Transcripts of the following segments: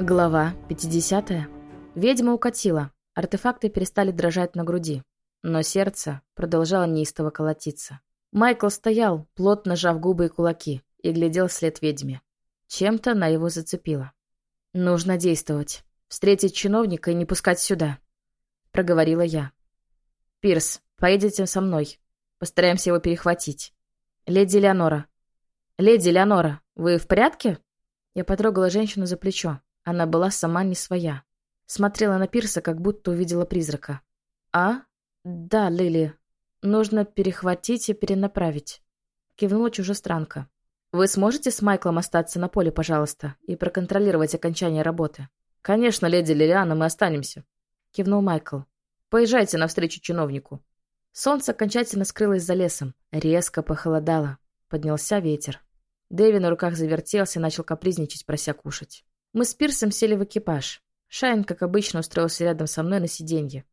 Глава 50. Ведьма укатила. Артефакты перестали дрожать на груди. Но сердце продолжало неистово колотиться. Майкл стоял, плотно сжав губы и кулаки, и глядел вслед ведьме. Чем-то она его зацепила. «Нужно действовать. Встретить чиновника и не пускать сюда», — проговорила я. «Пирс, поедете со мной. Постараемся его перехватить. Леди Леонора». «Леди Леонора, вы в порядке?» Я потрогала женщину за плечо. Она была сама не своя. Смотрела на Пирса, как будто увидела призрака. «А? Да, Лили. Нужно перехватить и перенаправить». Кивнула чужестранка. «Вы сможете с Майклом остаться на поле, пожалуйста, и проконтролировать окончание работы?» «Конечно, леди Лилиана, мы останемся», — кивнул Майкл. «Поезжайте навстречу чиновнику». Солнце окончательно скрылось за лесом. Резко похолодало. Поднялся ветер. Дэви на руках завертелся и начал капризничать, прося кушать. Мы с Пирсом сели в экипаж. Шайн, как обычно, устроился рядом со мной на сиденье.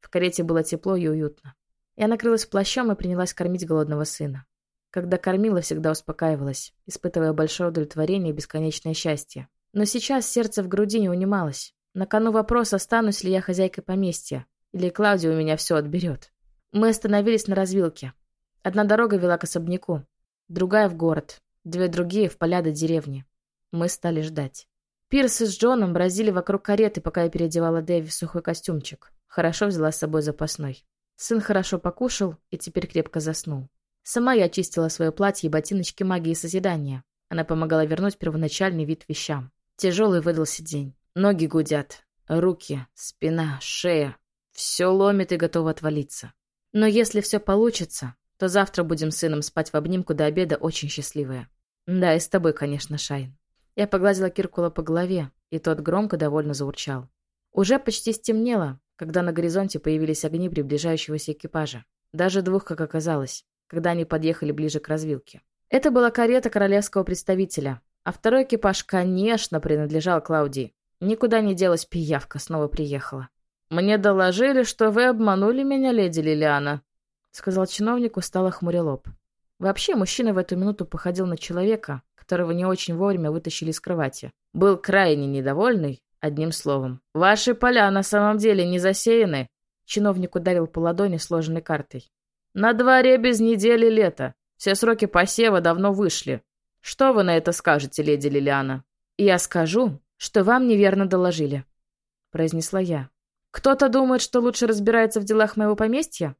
В карете было тепло и уютно. Я накрылась плащом и принялась кормить голодного сына. Когда кормила, всегда успокаивалась, испытывая большое удовлетворение и бесконечное счастье. Но сейчас сердце в груди не унималось. На кону вопрос, останусь ли я хозяйкой поместья, или Клаудия у меня все отберет. Мы остановились на развилке. Одна дорога вела к особняку, другая в город, две другие в поля до деревни. Мы стали ждать. Пирс с Джоном бразили вокруг кареты, пока я переодевала Дэви в сухой костюмчик. Хорошо взяла с собой запасной. Сын хорошо покушал и теперь крепко заснул. Сама я очистила свое платье и ботиночки магии созидания. Она помогала вернуть первоначальный вид вещам. Тяжелый выдался день. Ноги гудят. Руки, спина, шея. Все ломит и готово отвалиться. Но если все получится, то завтра будем с сыном спать в обнимку до обеда очень счастливые. Да, и с тобой, конечно, Шайн. Я погладила Киркула по голове, и тот громко довольно заурчал. Уже почти стемнело, когда на горизонте появились огни приближающегося экипажа. Даже двух, как оказалось, когда они подъехали ближе к развилке. Это была карета королевского представителя, а второй экипаж, конечно, принадлежал Клаудии. Никуда не делась пиявка, снова приехала. «Мне доложили, что вы обманули меня, леди Лилиана», — сказал чиновник, устало хмуря лоб. Вообще, мужчина в эту минуту походил на человека, которого не очень вовремя вытащили из кровати. Был крайне недовольный, одним словом. «Ваши поля на самом деле не засеяны?» Чиновник ударил по ладони сложенной картой. «На дворе без недели лета. Все сроки посева давно вышли. Что вы на это скажете, леди Лилиана?» «Я скажу, что вам неверно доложили», — произнесла я. «Кто-то думает, что лучше разбирается в делах моего поместья?»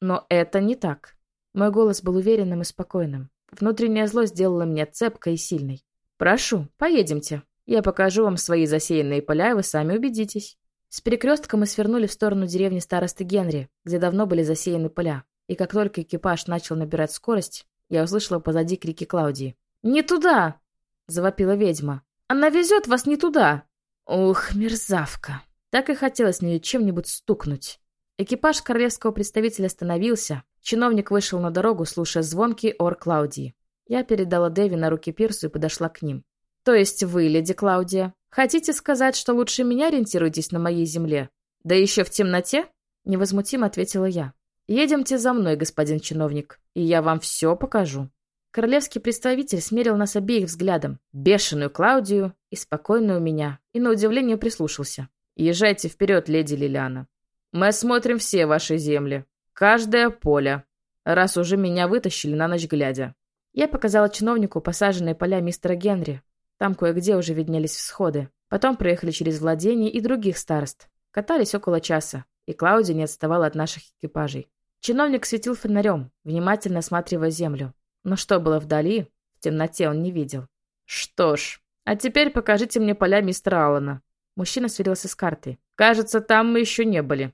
«Но это не так». Мой голос был уверенным и спокойным. Внутренняя злость сделала меня цепкой и сильной. «Прошу, поедемте. Я покажу вам свои засеянные поля, и вы сами убедитесь». С перекрестка мы свернули в сторону деревни старосты Генри, где давно были засеяны поля. И как только экипаж начал набирать скорость, я услышала позади крики Клаудии. «Не туда!» — завопила ведьма. «Она везет вас не туда!» Ух, мерзавка! Так и хотелось мне чем-нибудь стукнуть. Экипаж королевского представителя остановился, Чиновник вышел на дорогу, слушая звонкий ор Клаудии. Я передала Дэви на руки Пирсу и подошла к ним. «То есть вы, леди Клаудия, хотите сказать, что лучше меня ориентируетесь на моей земле? Да еще в темноте?» Невозмутимо ответила я. «Едемте за мной, господин чиновник, и я вам все покажу». Королевский представитель смерил нас обеих взглядом, бешеную Клаудию и спокойную меня, и на удивление прислушался. «Езжайте вперед, леди Лилиана. Мы осмотрим все ваши земли. Каждое поле. Раз уже меня вытащили на ночь глядя. Я показала чиновнику посаженные поля мистера Генри. Там кое-где уже виднелись всходы. Потом проехали через владения и других старост. Катались около часа, и Клаудия не отставала от наших экипажей. Чиновник светил фонарем, внимательно осматривая землю. Но что было вдали, в темноте он не видел. «Что ж, а теперь покажите мне поля мистера Аллана». Мужчина сверился с картой. «Кажется, там мы еще не были.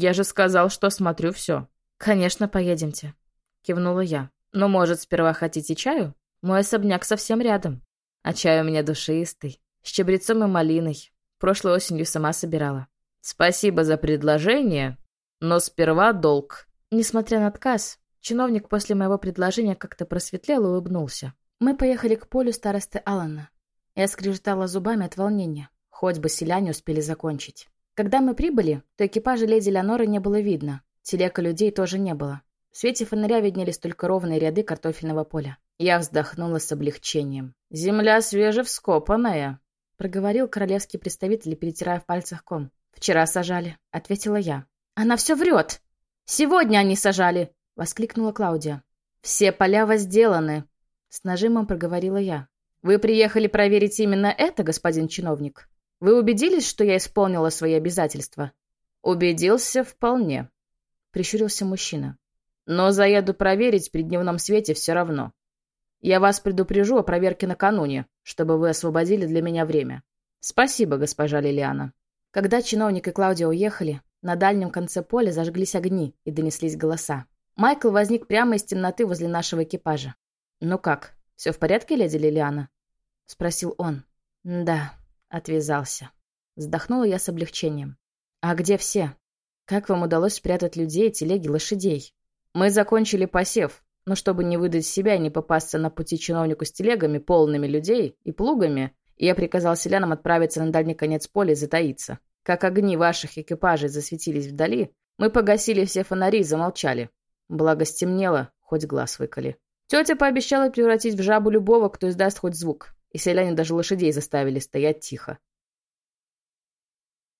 Я же сказал, что смотрю все. Конечно, поедемте. Кивнула я. Но, может, сперва хотите чаю? Мой особняк совсем рядом. А чай у меня душистый, с чабрецом и малиной. Прошлой осенью сама собирала. Спасибо за предложение, но сперва долг. Несмотря на отказ, чиновник после моего предложения как-то просветлел и улыбнулся. Мы поехали к полю старосты Алана. Я скрежетала зубами от волнения. Хоть бы селяне успели закончить. Когда мы прибыли, то экипажа леди Леоноры не было видно. Телека людей тоже не было. В свете фонаря виднелись только ровные ряды картофельного поля. Я вздохнула с облегчением. «Земля свежевскопанная!» проговорил королевский представитель, перетирая в пальцах ком. «Вчера сажали», — ответила я. «Она все врет! Сегодня они сажали!» — воскликнула Клаудия. «Все поля возделаны!» — с нажимом проговорила я. «Вы приехали проверить именно это, господин чиновник? Вы убедились, что я исполнила свои обязательства?» «Убедился вполне», — прищурился мужчина. «Но заеду проверить при дневном свете все равно. Я вас предупрежу о проверке накануне, чтобы вы освободили для меня время. Спасибо, госпожа Лилиана». Когда чиновник и Клаудия уехали, на дальнем конце поля зажглись огни и донеслись голоса. Майкл возник прямо из темноты возле нашего экипажа. «Ну как, все в порядке, леди Лилиана?» — спросил он. «Да», — отвязался. Вздохнула я с облегчением. «А где все? Как вам удалось спрятать людей, телеги, лошадей?» «Мы закончили посев, но чтобы не выдать себя и не попасться на пути чиновнику с телегами, полными людей и плугами, я приказал селянам отправиться на дальний конец поля и затаиться. Как огни ваших экипажей засветились вдали, мы погасили все фонари и замолчали. Благо стемнело, хоть глаз выколи. Тетя пообещала превратить в жабу любого, кто издаст хоть звук, и селяне даже лошадей заставили стоять тихо.